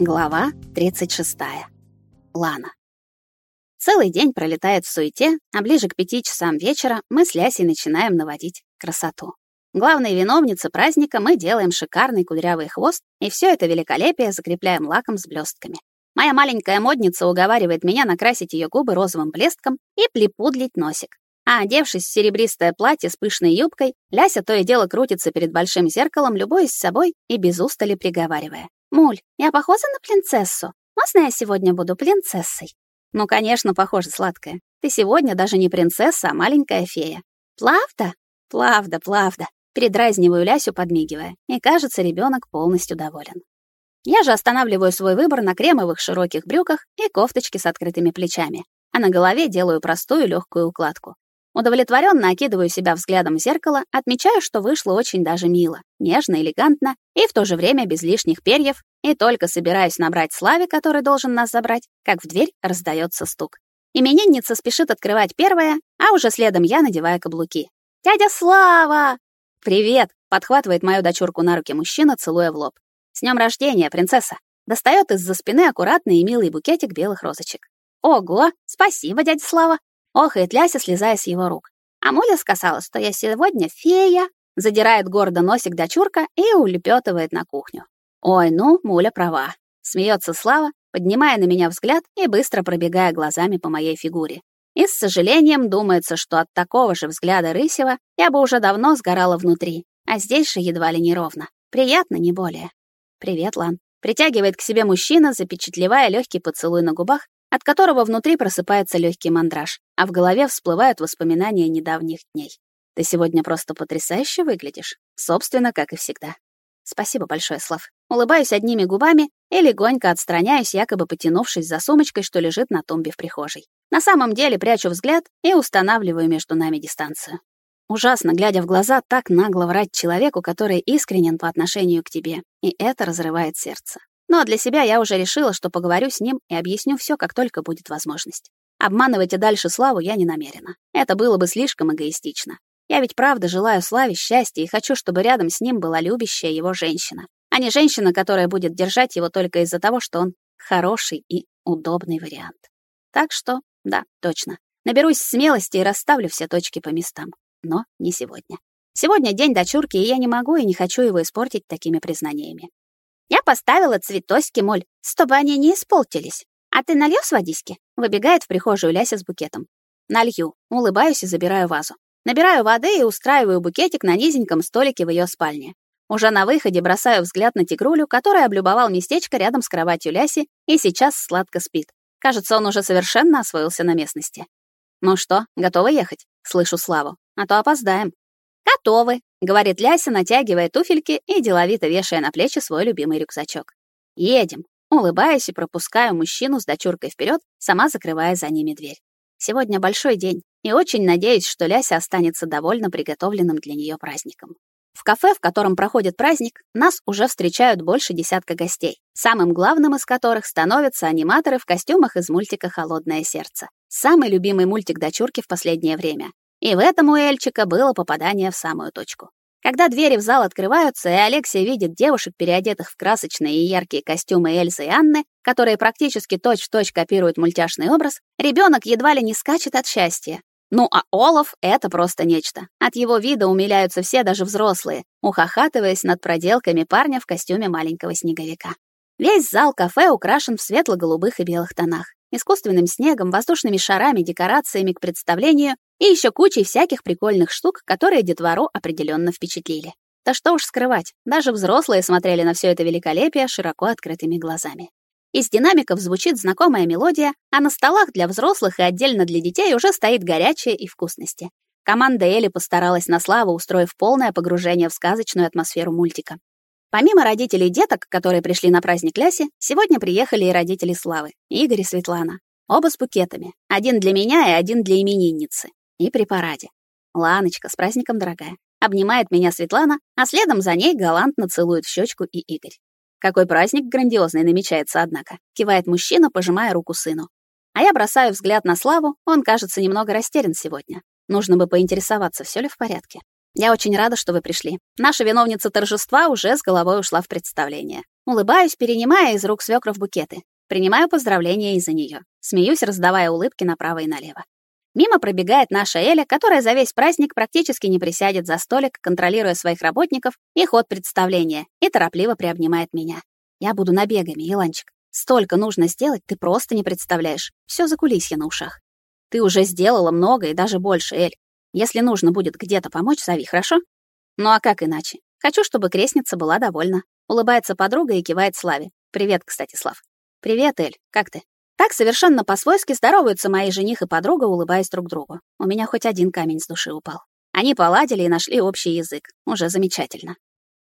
Глава 36. Лана. Целый день пролетает в суете, а ближе к пяти часам вечера мы с Лясей начинаем наводить красоту. Главной виновнице праздника мы делаем шикарный кудрявый хвост, и все это великолепие закрепляем лаком с блестками. Моя маленькая модница уговаривает меня накрасить ее губы розовым блестком и припудлить носик. А одевшись в серебристое платье с пышной юбкой, Ляся то и дело крутится перед большим зеркалом, любуясь собой и без устали приговаривая. «Муль, я похожа на принцессу? Можно я сегодня буду принцессой?» «Ну, конечно, похоже, сладкая. Ты сегодня даже не принцесса, а маленькая фея». «Плавда?» «Плавда, плавда», — передразниваю Лясю, подмигивая. И, кажется, ребенок полностью доволен. Я же останавливаю свой выбор на кремовых широких брюках и кофточке с открытыми плечами, а на голове делаю простую легкую укладку. Удовлетворенно окидываю себя взглядом в зеркало, отмечаю, что вышло очень даже мило, нежно, элегантно и в то же время без лишних перьев, и только собираюсь набрать Славе, который должен нас забрать, как в дверь раздается стук. Именинница спешит открывать первая, а уже следом я надеваю каблуки. «Дядя Слава!» «Привет!» — подхватывает мою дочурку на руки мужчина, целуя в лоб. «С днем рождения, принцесса!» Достает из-за спины аккуратный и милый букетик белых розочек. «Ого! Спасибо, дядя Слава!» Охает Ляся, слезая с его рук. А Муля сказала, что я сегодня фея. Задирает гордо носик дочурка и улепетывает на кухню. Ой, ну, Муля права. Смеется Слава, поднимая на меня взгляд и быстро пробегая глазами по моей фигуре. И с сожалением думается, что от такого же взгляда Рысева я бы уже давно сгорала внутри, а здесь же едва ли неровно. Приятно, не более. «Привет, Лан». Притягивает к себе мужчина, запечатлевая легкий поцелуй на губах от которого внутри просыпается легкий мандраж, а в голове всплывают воспоминания недавних дней. Ты сегодня просто потрясающе выглядишь, собственно, как и всегда. Спасибо большое, Слав. Улыбаюсь одними губами и легонько отстраняюсь, якобы потянувшись за сумочкой, что лежит на тумбе в прихожей. На самом деле прячу взгляд и устанавливаю между нами дистанцию. Ужасно, глядя в глаза, так нагло врать человеку, который искренен по отношению к тебе, и это разрывает сердце. Но для себя я уже решила, что поговорю с ним и объясню все, как только будет возможность. Обманывать и дальше Славу я не намерена. Это было бы слишком эгоистично. Я ведь правда желаю Славе счастья и хочу, чтобы рядом с ним была любящая его женщина, а не женщина, которая будет держать его только из-за того, что он хороший и удобный вариант. Так что, да, точно. Наберусь смелости и расставлю все точки по местам. Но не сегодня. Сегодня день дочурки, и я не могу и не хочу его испортить такими признаниями. Я поставила цветоськи, моль, чтобы они не испортились. А ты нальёшь водиски? Выбегает в прихожую Ляся с букетом. Налью, улыбаюсь и забираю вазу. Набираю воды и устраиваю букетик на низеньком столике в её спальне. Уже на выходе бросаю взгляд на тигрулю, который облюбовал местечко рядом с кроватью Ляси и сейчас сладко спит. Кажется, он уже совершенно освоился на местности. «Ну что, готовы ехать?» — слышу Славу. «А то опоздаем». «Готовы», — говорит Ляся, натягивая туфельки и деловито вешая на плечи свой любимый рюкзачок. «Едем», — улыбаюсь и пропускаю мужчину с дочуркой вперед, сама закрывая за ними дверь. Сегодня большой день, и очень надеюсь, что Ляся останется довольно приготовленным для нее праздником. В кафе, в котором проходит праздник, нас уже встречают больше десятка гостей, самым главным из которых становятся аниматоры в костюмах из мультика «Холодное сердце». Самый любимый мультик дочурки в последнее время. И в этом у Эльчика было попадание в самую точку. Когда двери в зал открываются, и Алексия видит девушек, переодетых в красочные и яркие костюмы Эльзы и Анны, которые практически точь-в-точь точь копируют мультяшный образ, ребенок едва ли не скачет от счастья. Ну а Олаф — это просто нечто. От его вида умиляются все, даже взрослые, ухахатываясь над проделками парня в костюме маленького снеговика. Весь зал кафе украшен в светло-голубых и белых тонах искусственным снегом, воздушными шарами, декорациями к представлению и еще кучей всяких прикольных штук, которые детвору определенно впечатлили. Да что уж скрывать, даже взрослые смотрели на все это великолепие широко открытыми глазами. Из динамиков звучит знакомая мелодия, а на столах для взрослых и отдельно для детей уже стоит горячее и вкусности. Команда Эли постаралась на славу, устроив полное погружение в сказочную атмосферу мультика. Помимо родителей деток, которые пришли на праздник Ляси, сегодня приехали и родители Славы, Игорь и Светлана. Оба с букетами. Один для меня и один для именинницы. И при параде. Ланочка, с праздником, дорогая. Обнимает меня Светлана, а следом за ней галантно целует в щечку и Игорь. Какой праздник грандиозный намечается, однако. Кивает мужчина, пожимая руку сыну. А я бросаю взгляд на Славу, он, кажется, немного растерян сегодня. Нужно бы поинтересоваться, все ли в порядке. Я очень рада, что вы пришли. Наша виновница торжества уже с головой ушла в представление. Улыбаюсь, перенимая из рук свекров букеты. Принимаю поздравления из-за нее. Смеюсь, раздавая улыбки направо и налево. Мимо пробегает наша Эля, которая за весь праздник практически не присядет за столик, контролируя своих работников и ход представления, и торопливо приобнимает меня. Я буду набегами, Еланчик. Столько нужно сделать, ты просто не представляешь. Все за кулисье на ушах. Ты уже сделала много и даже больше, Эль. Если нужно будет где-то помочь, зови, хорошо? Ну а как иначе? Хочу, чтобы крестница была довольна. Улыбается подруга и кивает Славе. Привет, кстати, Слав. Привет, Эль. Как ты? Так совершенно по-свойски здороваются мои жених и подруга, улыбаясь друг другу. У меня хоть один камень с души упал. Они поладили и нашли общий язык. Уже замечательно.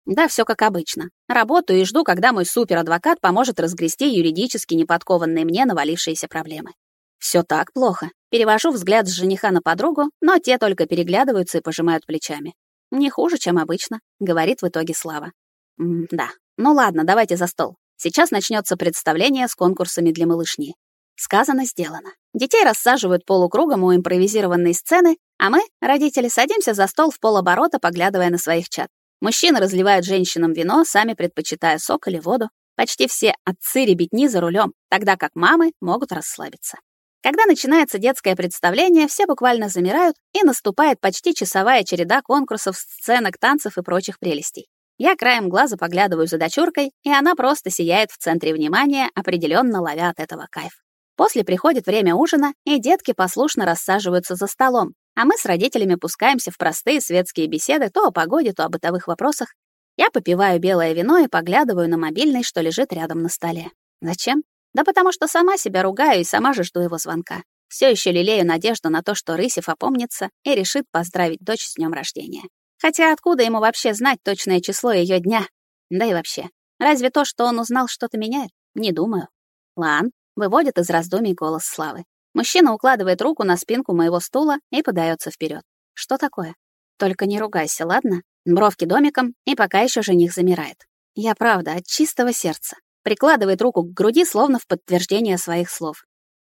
Да, все как обычно. Работаю и жду, когда мой суперадвокат поможет разгрести юридически неподкованные мне навалившиеся проблемы. Все так плохо. Перевожу взгляд с жениха на подругу, но те только переглядываются и пожимают плечами. Не хуже, чем обычно, говорит в итоге Слава. М да. Ну ладно, давайте за стол. Сейчас начнется представление с конкурсами для малышни. Сказано, сделано. Детей рассаживают полукругом у импровизированной сцены, а мы, родители, садимся за стол в полоборота, поглядывая на своих чад. Мужчины разливают женщинам вино, сами предпочитая сок или воду. Почти все отцы ребятни за рулем, тогда как мамы могут расслабиться. Когда начинается детское представление, все буквально замирают, и наступает почти часовая череда конкурсов, сценок, танцев и прочих прелестей. Я краем глаза поглядываю за дочуркой, и она просто сияет в центре внимания, определенно ловя от этого кайф. После приходит время ужина, и детки послушно рассаживаются за столом, а мы с родителями пускаемся в простые светские беседы то о погоде, то о бытовых вопросах. Я попиваю белое вино и поглядываю на мобильный, что лежит рядом на столе. Зачем? Да потому что сама себя ругаю и сама же жду его звонка. Все еще лелею надежду на то, что Рысев опомнится и решит поздравить дочь с днем рождения. Хотя откуда ему вообще знать точное число ее дня? Да и вообще, разве то, что он узнал, что-то меняет? Не думаю. Лан, Выводит из раздумий голос Славы. Мужчина укладывает руку на спинку моего стула и подается вперед. Что такое? Только не ругайся, ладно? Бровки домиком, и пока еще жених замирает. Я правда, от чистого сердца. Прикладывает руку к груди, словно в подтверждение своих слов.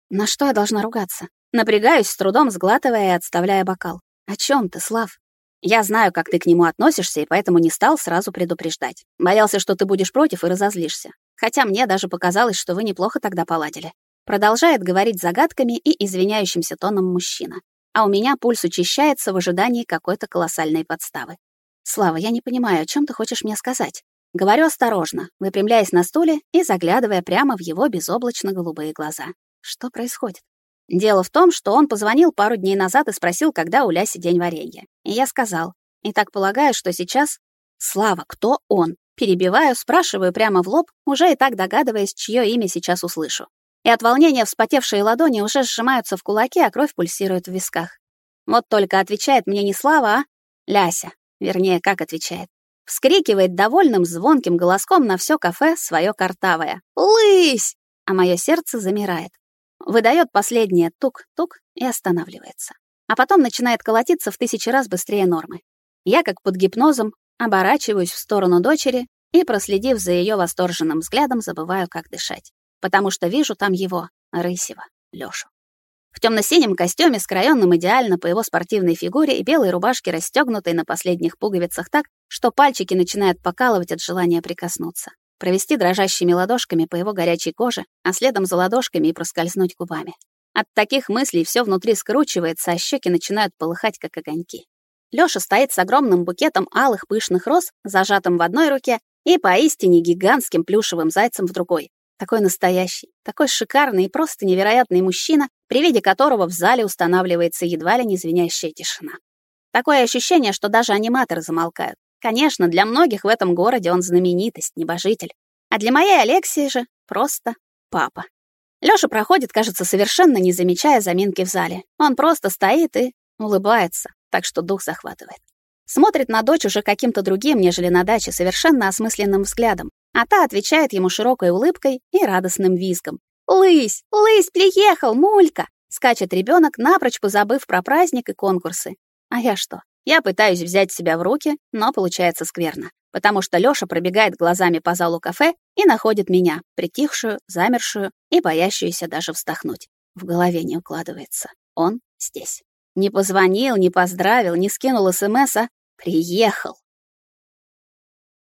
На что я должна ругаться? Напрягаюсь, с трудом сглатывая и отставляя бокал. О чем ты, Слав? Я знаю, как ты к нему относишься, и поэтому не стал сразу предупреждать. Боялся, что ты будешь против и разозлишься. Хотя мне даже показалось, что вы неплохо тогда поладили. Продолжает говорить загадками и извиняющимся тоном мужчина. А у меня пульс учащается в ожидании какой-то колоссальной подставы. Слава, я не понимаю, о чем ты хочешь мне сказать? Говорю осторожно, выпрямляясь на стуле и заглядывая прямо в его безоблачно-голубые глаза. Что происходит? Дело в том, что он позвонил пару дней назад и спросил, когда у Ляси день варенья. И я сказал. И так полагаю, что сейчас... Слава, кто он? Перебиваю, спрашиваю прямо в лоб, уже и так догадываясь, чье имя сейчас услышу. И от волнения вспотевшие ладони уже сжимаются в кулаки, а кровь пульсирует в висках. Вот только отвечает мне не Слава, а Ляся. Вернее, как отвечает. Вскрикивает довольным звонким голоском на все кафе свое картавое. «Лысь!» А мое сердце замирает. Выдает последнее тук-тук и останавливается. А потом начинает колотиться в тысячи раз быстрее нормы. Я, как под гипнозом, Оборачиваюсь в сторону дочери и, проследив за ее восторженным взглядом, забываю, как дышать. Потому что вижу там его, Рысева, Лёшу. В темно-синем костюме, скроенном идеально по его спортивной фигуре и белой рубашке, расстегнутой на последних пуговицах так, что пальчики начинают покалывать от желания прикоснуться. Провести дрожащими ладошками по его горячей коже, а следом за ладошками и проскользнуть губами. От таких мыслей все внутри скручивается, а щеки начинают полыхать, как огоньки. Лёша стоит с огромным букетом алых пышных роз, зажатым в одной руке, и поистине гигантским плюшевым зайцем в другой. Такой настоящий, такой шикарный и просто невероятный мужчина, при виде которого в зале устанавливается едва ли не звенящая тишина. Такое ощущение, что даже аниматоры замолкают. Конечно, для многих в этом городе он знаменитость, небожитель. А для моей Алексии же просто папа. Лёша проходит, кажется, совершенно не замечая заминки в зале. Он просто стоит и улыбается, так что дух захватывает. Смотрит на дочь уже каким-то другим, нежели на даче, совершенно осмысленным взглядом, а та отвечает ему широкой улыбкой и радостным визгом. «Лысь! Лысь приехал, мулька!» Скачет ребенок, напрочь позабыв про праздник и конкурсы. А я что? Я пытаюсь взять себя в руки, но получается скверно, потому что Лёша пробегает глазами по залу кафе и находит меня, притихшую, замершую и боящуюся даже вздохнуть. В голове не укладывается. Он здесь. Не позвонил, не поздравил, не скинул СМС, а приехал.